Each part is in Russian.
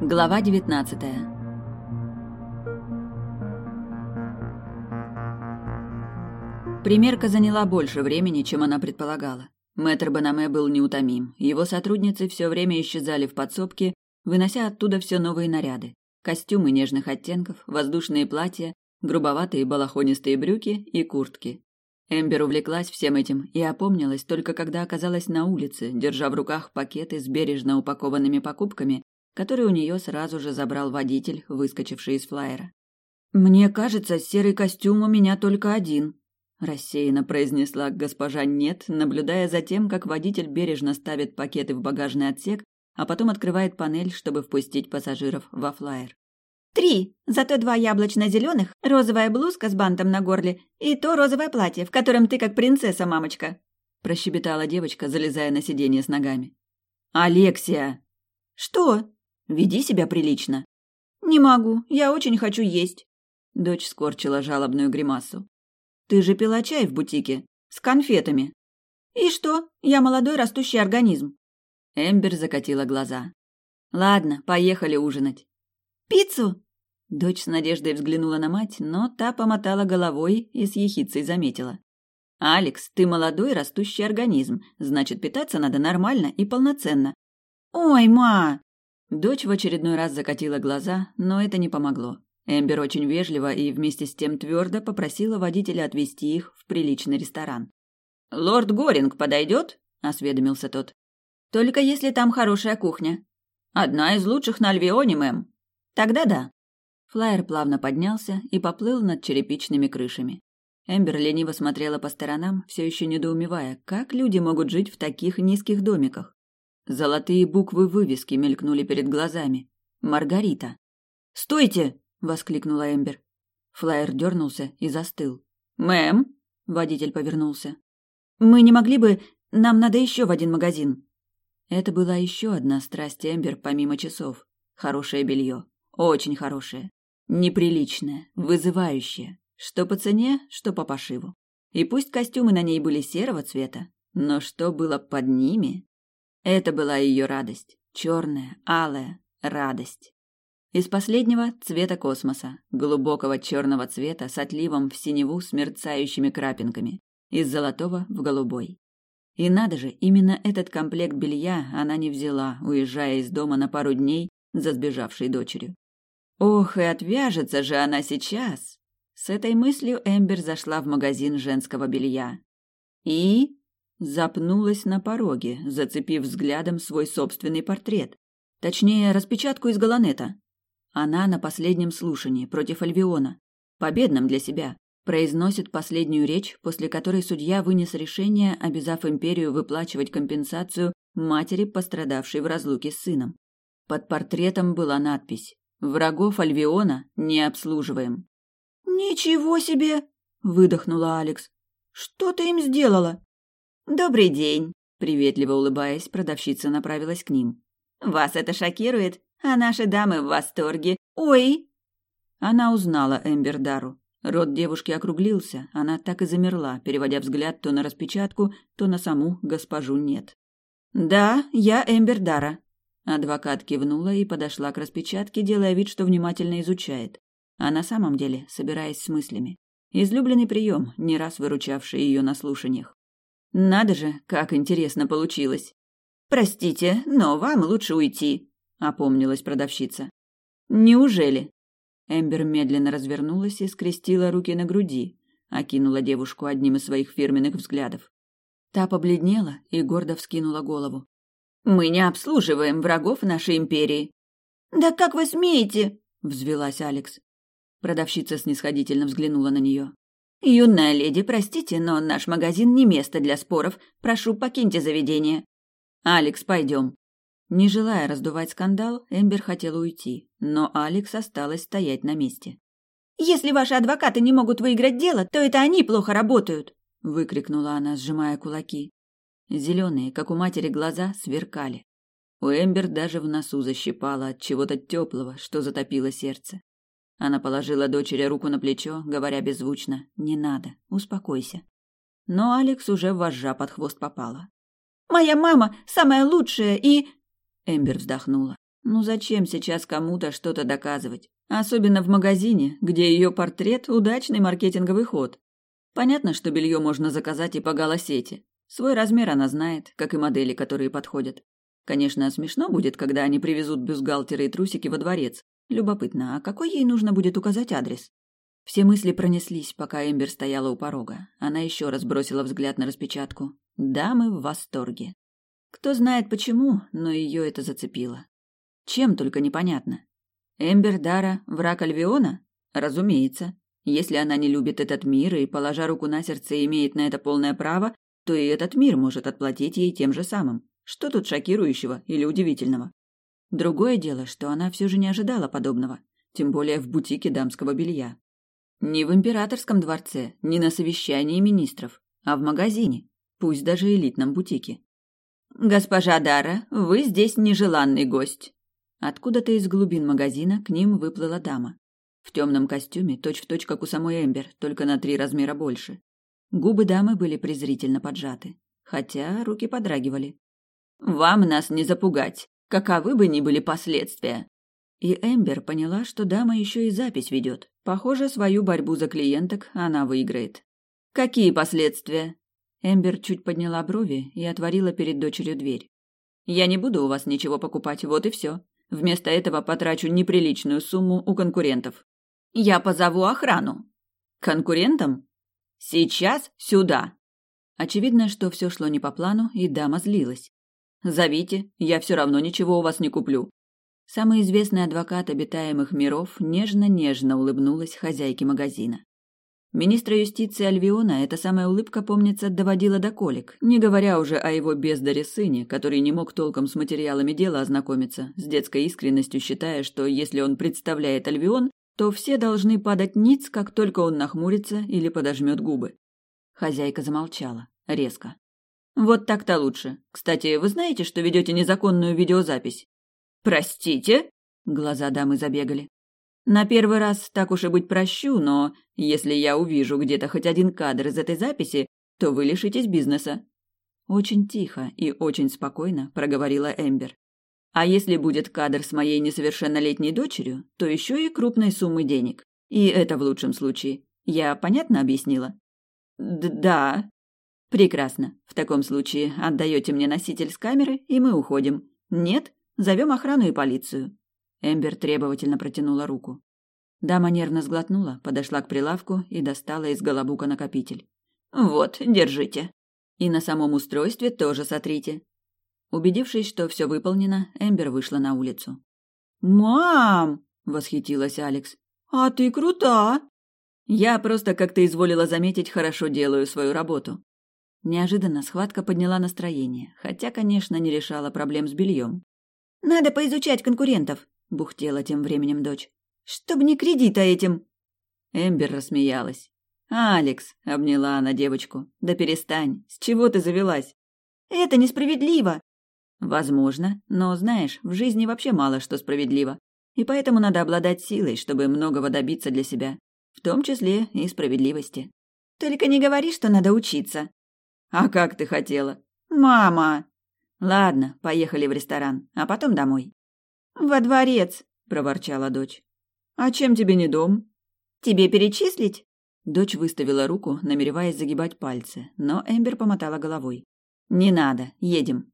Глава 19 Примерка заняла больше времени, чем она предполагала. Мэтр Банаме был неутомим. Его сотрудницы все время исчезали в подсобке, вынося оттуда все новые наряды. Костюмы нежных оттенков, воздушные платья, грубоватые балахонистые брюки и куртки. Эмбер увлеклась всем этим и опомнилась только когда оказалась на улице, держа в руках пакеты с бережно упакованными покупками, которые у нее сразу же забрал водитель, выскочивший из флайера. «Мне кажется, серый костюм у меня только один», – рассеянно произнесла госпожа Нет, наблюдая за тем, как водитель бережно ставит пакеты в багажный отсек, а потом открывает панель, чтобы впустить пассажиров во флайер. Три. Зато два яблочно-зеленых, розовая блузка с бантом на горле и то розовое платье, в котором ты как принцесса, мамочка. Прощебетала девочка, залезая на сиденье с ногами. Алексия! Что? Веди себя прилично. Не могу, я очень хочу есть. Дочь скорчила жалобную гримасу. Ты же пила чай в бутике с конфетами. И что? Я молодой растущий организм. Эмбер закатила глаза. Ладно, поехали ужинать. Пиццу? Дочь с надеждой взглянула на мать, но та помотала головой и с ехицей заметила. «Алекс, ты молодой растущий организм, значит, питаться надо нормально и полноценно». «Ой, ма!» Дочь в очередной раз закатила глаза, но это не помогло. Эмбер очень вежливо и вместе с тем твердо попросила водителя отвезти их в приличный ресторан. «Лорд Горинг подойдет?» – осведомился тот. «Только если там хорошая кухня». «Одна из лучших на Альвионе, мэм», Тогда да. Флайер плавно поднялся и поплыл над черепичными крышами. Эмбер лениво смотрела по сторонам, все еще недоумевая, как люди могут жить в таких низких домиках. Золотые буквы вывески мелькнули перед глазами. Маргарита. «Стойте!» — воскликнула Эмбер. Флайер дернулся и застыл. «Мэм?» — водитель повернулся. «Мы не могли бы... Нам надо еще в один магазин». Это была еще одна страсть Эмбер помимо часов. Хорошее белье. Очень хорошее. Неприличное, вызывающее. Что по цене, что по пошиву. И пусть костюмы на ней были серого цвета, но что было под ними? Это была ее радость. Черная, алая радость. Из последнего цвета космоса, глубокого черного цвета с отливом в синеву с мерцающими крапинками, из золотого в голубой. И надо же, именно этот комплект белья она не взяла, уезжая из дома на пару дней за сбежавшей дочерью. Ох, и отвяжется же она сейчас. С этой мыслью Эмбер зашла в магазин женского белья. И запнулась на пороге, зацепив взглядом свой собственный портрет. Точнее, распечатку из галанета. Она на последнем слушании против Альвиона, победном для себя, произносит последнюю речь, после которой судья вынес решение, обязав империю выплачивать компенсацию матери, пострадавшей в разлуке с сыном. Под портретом была надпись Врагов Альвиона не обслуживаем. Ничего себе, выдохнула Алекс. Что ты им сделала? Добрый день, приветливо улыбаясь, продавщица направилась к ним. Вас это шокирует, а наши дамы в восторге. Ой! Она узнала Эмбер Дару. Рот девушки округлился, она так и замерла, переводя взгляд то на распечатку, то на саму госпожу нет. «Да, я Эмбер Дара», Адвокат кивнула и подошла к распечатке, делая вид, что внимательно изучает. А на самом деле, собираясь с мыслями. Излюбленный прием, не раз выручавший ее на слушаниях. «Надо же, как интересно получилось!» «Простите, но вам лучше уйти», — опомнилась продавщица. «Неужели?» Эмбер медленно развернулась и скрестила руки на груди, окинула девушку одним из своих фирменных взглядов. Та побледнела и гордо вскинула голову. Мы не обслуживаем врагов нашей империи. Да как вы смеете? взвилась Алекс. Продавщица снисходительно взглянула на нее. Юная леди, простите, но наш магазин не место для споров. Прошу, покиньте заведение. Алекс, пойдем. Не желая раздувать скандал, Эмбер хотела уйти, но Алекс осталась стоять на месте. Если ваши адвокаты не могут выиграть дело, то это они плохо работают, выкрикнула она, сжимая кулаки. Зеленые, как у матери, глаза сверкали. У Эмбер даже в носу защипало от чего-то теплого, что затопило сердце. Она положила дочери руку на плечо, говоря беззвучно «Не надо, успокойся». Но Алекс уже вожжа под хвост попала. «Моя мама самая лучшая и...» Эмбер вздохнула. Ну зачем сейчас кому-то что-то доказывать? Особенно в магазине, где ее портрет – удачный маркетинговый ход. Понятно, что белье можно заказать и по галосети. Свой размер она знает, как и модели, которые подходят. Конечно, смешно будет, когда они привезут бюстгальтеры и трусики во дворец. Любопытно, а какой ей нужно будет указать адрес? Все мысли пронеслись, пока Эмбер стояла у порога. Она еще раз бросила взгляд на распечатку. Дамы в восторге. Кто знает почему, но ее это зацепило. Чем только непонятно. Эмбер Дара – враг Альвиона? Разумеется. Если она не любит этот мир и, положа руку на сердце, имеет на это полное право, то и этот мир может отплатить ей тем же самым. Что тут шокирующего или удивительного? Другое дело, что она все же не ожидала подобного, тем более в бутике дамского белья. Не в императорском дворце, не на совещании министров, а в магазине, пусть даже элитном бутике. «Госпожа Дара, вы здесь нежеланный гость», Откуда-то из глубин магазина к ним выплыла дама. В темном костюме, точь-в-точь, как у самой Эмбер, только на три размера больше. Губы дамы были презрительно поджаты, хотя руки подрагивали. «Вам нас не запугать, каковы бы ни были последствия!» И Эмбер поняла, что дама еще и запись ведет. Похоже, свою борьбу за клиенток она выиграет. «Какие последствия?» Эмбер чуть подняла брови и отворила перед дочерью дверь. «Я не буду у вас ничего покупать, вот и все. Вместо этого потрачу неприличную сумму у конкурентов. Я позову охрану. Конкурентам? Сейчас сюда. Очевидно, что все шло не по плану, и дама злилась. Зовите, я все равно ничего у вас не куплю. Самый известный адвокат обитаемых миров нежно-нежно улыбнулась хозяйке магазина. Министра юстиции Альвиона эта самая улыбка, помнится, доводила до колик, не говоря уже о его бездаре сыне, который не мог толком с материалами дела ознакомиться, с детской искренностью считая, что если он представляет Альвион, то все должны падать ниц, как только он нахмурится или подожмет губы. Хозяйка замолчала, резко. «Вот так-то лучше. Кстати, вы знаете, что ведете незаконную видеозапись?» «Простите?» Глаза дамы забегали. На первый раз так уж и быть прощу, но если я увижу где-то хоть один кадр из этой записи, то вы лишитесь бизнеса. Очень тихо и очень спокойно проговорила Эмбер. А если будет кадр с моей несовершеннолетней дочерью, то еще и крупной суммы денег. И это в лучшем случае. Я понятно объяснила? Д да. Прекрасно. В таком случае отдаете мне носитель с камеры, и мы уходим. Нет? Зовем охрану и полицию. Эмбер требовательно протянула руку. Дама нервно сглотнула, подошла к прилавку и достала из голобука накопитель. «Вот, держите. И на самом устройстве тоже сотрите». Убедившись, что все выполнено, Эмбер вышла на улицу. «Мам!» — восхитилась Алекс. «А ты крута!» «Я просто, как ты изволила заметить, хорошо делаю свою работу». Неожиданно схватка подняла настроение, хотя, конечно, не решала проблем с бельем. «Надо поизучать конкурентов», — бухтела тем временем дочь. «Чтоб не кредита этим!» Эмбер рассмеялась. «Алекс!» — обняла она девочку. «Да перестань! С чего ты завелась?» «Это несправедливо!» «Возможно, но, знаешь, в жизни вообще мало что справедливо. И поэтому надо обладать силой, чтобы многого добиться для себя. В том числе и справедливости». «Только не говори, что надо учиться!» «А как ты хотела?» «Мама!» «Ладно, поехали в ресторан, а потом домой». «Во дворец», — проворчала дочь. «А чем тебе не дом?» «Тебе перечислить?» Дочь выставила руку, намереваясь загибать пальцы, но Эмбер помотала головой. «Не надо, едем».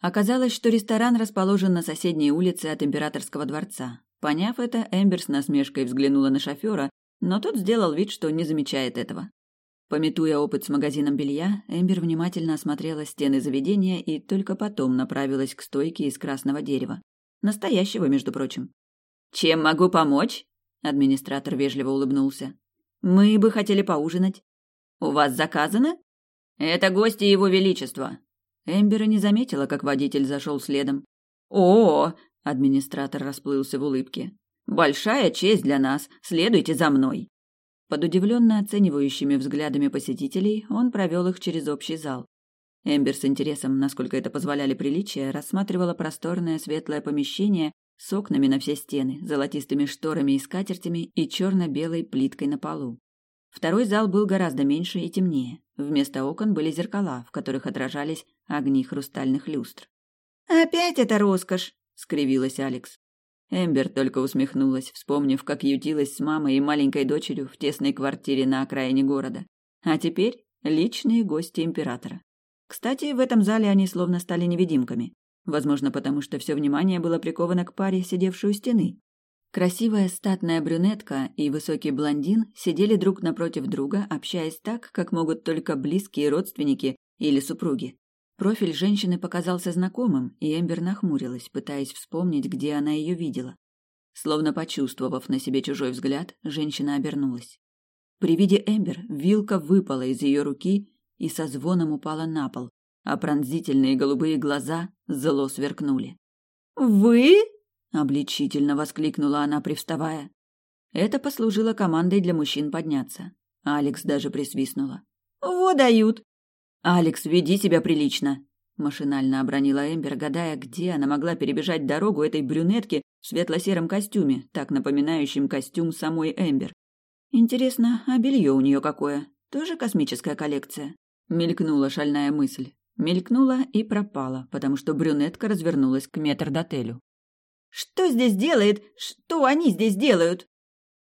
Оказалось, что ресторан расположен на соседней улице от императорского дворца. Поняв это, Эмбер с насмешкой взглянула на шофера, но тот сделал вид, что не замечает этого. Пометуя опыт с магазином белья, Эмбер внимательно осмотрела стены заведения и только потом направилась к стойке из красного дерева. Настоящего, между прочим. «Чем могу помочь?» Администратор вежливо улыбнулся. «Мы бы хотели поужинать». «У вас заказано?» «Это гости Его Величества». Эмбера не заметила, как водитель зашел следом. «О!» — администратор расплылся в улыбке. «Большая честь для нас. Следуйте за мной». Под удивленно оценивающими взглядами посетителей он провел их через общий зал. Эмбер с интересом, насколько это позволяли приличия, рассматривала просторное светлое помещение с окнами на все стены, золотистыми шторами и скатертями и черно-белой плиткой на полу. Второй зал был гораздо меньше и темнее. Вместо окон были зеркала, в которых отражались огни хрустальных люстр. «Опять это роскошь!» скривилась Алекс. Эмбер только усмехнулась, вспомнив, как ютилась с мамой и маленькой дочерью в тесной квартире на окраине города. А теперь личные гости императора. Кстати, в этом зале они словно стали невидимками. Возможно, потому что все внимание было приковано к паре, сидевшей у стены. Красивая статная брюнетка и высокий блондин сидели друг напротив друга, общаясь так, как могут только близкие родственники или супруги. Профиль женщины показался знакомым, и Эмбер нахмурилась, пытаясь вспомнить, где она ее видела. Словно почувствовав на себе чужой взгляд, женщина обернулась. При виде Эмбер вилка выпала из ее руки и со звоном упала на пол, а пронзительные голубые глаза зло сверкнули. «Вы?» – обличительно воскликнула она, привставая. Это послужило командой для мужчин подняться. Алекс даже присвистнула. «Во дают!» «Алекс, веди себя прилично!» Машинально обронила Эмбер, гадая, где она могла перебежать дорогу этой брюнетке в светло-сером костюме, так напоминающем костюм самой Эмбер. Интересно, а белье у нее какое? Тоже космическая коллекция? Мелькнула шальная мысль. Мелькнула и пропала, потому что брюнетка развернулась к метрдотелю. «Что здесь делает? Что они здесь делают?»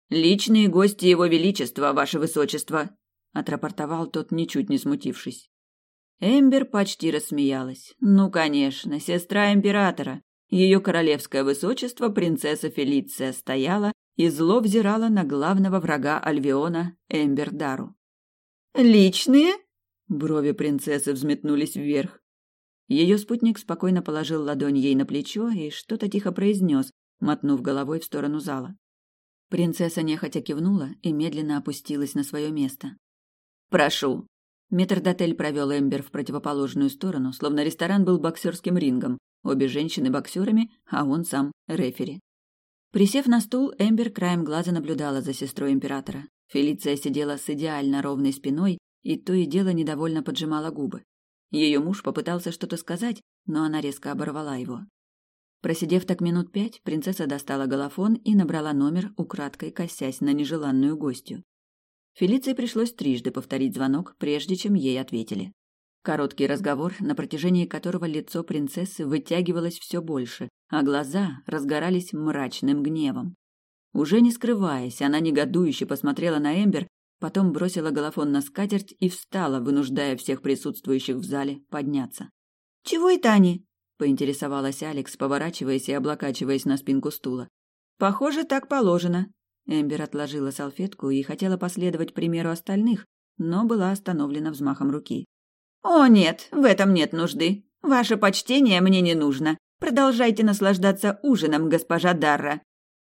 «Личные гости его величества, ваше высочество», — отрапортовал тот, ничуть не смутившись. Эмбер почти рассмеялась. Ну, конечно, сестра императора. Ее королевское высочество, принцесса Фелиция, стояла и зло взирала на главного врага Альвиона, Эмбер Дару. «Личные?» Брови принцессы взметнулись вверх. Ее спутник спокойно положил ладонь ей на плечо и что-то тихо произнес, мотнув головой в сторону зала. Принцесса нехотя кивнула и медленно опустилась на свое место. «Прошу», Метрдотель провел Эмбер в противоположную сторону, словно ресторан был боксерским рингом, обе женщины боксерами, а он сам рефери. Присев на стул, Эмбер краем глаза наблюдала за сестрой императора. Фелиция сидела с идеально ровной спиной и то и дело недовольно поджимала губы. Ее муж попытался что-то сказать, но она резко оборвала его. Просидев так минут пять, принцесса достала голофон и набрала номер, украдкой косясь на нежеланную гостью. Фелиции пришлось трижды повторить звонок, прежде чем ей ответили. Короткий разговор, на протяжении которого лицо принцессы вытягивалось все больше, а глаза разгорались мрачным гневом. Уже не скрываясь, она негодующе посмотрела на Эмбер, потом бросила голофон на скатерть и встала, вынуждая всех присутствующих в зале подняться. «Чего это они?» – поинтересовалась Алекс, поворачиваясь и облокачиваясь на спинку стула. «Похоже, так положено», Эмбер отложила салфетку и хотела последовать примеру остальных, но была остановлена взмахом руки. «О, нет, в этом нет нужды. Ваше почтение мне не нужно. Продолжайте наслаждаться ужином, госпожа Дарра».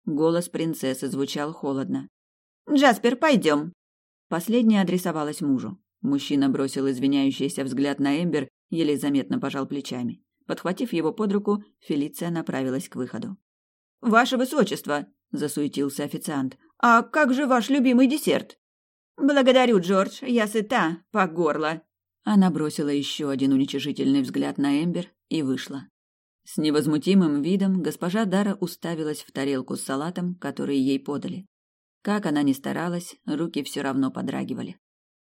Голос принцессы звучал холодно. «Джаспер, пойдем». Последняя адресовалась мужу. Мужчина бросил извиняющийся взгляд на Эмбер, еле заметно пожал плечами. Подхватив его под руку, Фелиция направилась к выходу. «Ваше высочество!» – засуетился официант. «А как же ваш любимый десерт?» «Благодарю, Джордж, я сыта, по горло». Она бросила еще один уничижительный взгляд на Эмбер и вышла. С невозмутимым видом госпожа Дара уставилась в тарелку с салатом, который ей подали. Как она ни старалась, руки все равно подрагивали.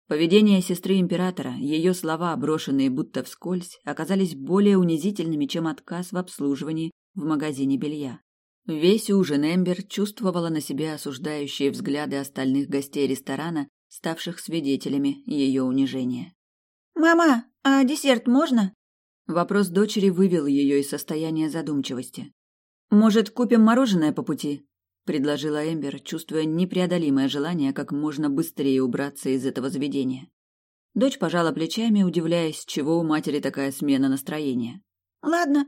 Поведение сестры императора, ее слова, брошенные будто вскользь, оказались более унизительными, чем отказ в обслуживании в магазине белья. Весь ужин Эмбер чувствовала на себе осуждающие взгляды остальных гостей ресторана, ставших свидетелями ее унижения. «Мама, а десерт можно?» Вопрос дочери вывел ее из состояния задумчивости. «Может, купим мороженое по пути?» – предложила Эмбер, чувствуя непреодолимое желание как можно быстрее убраться из этого заведения. Дочь пожала плечами, удивляясь, чего у матери такая смена настроения. «Ладно,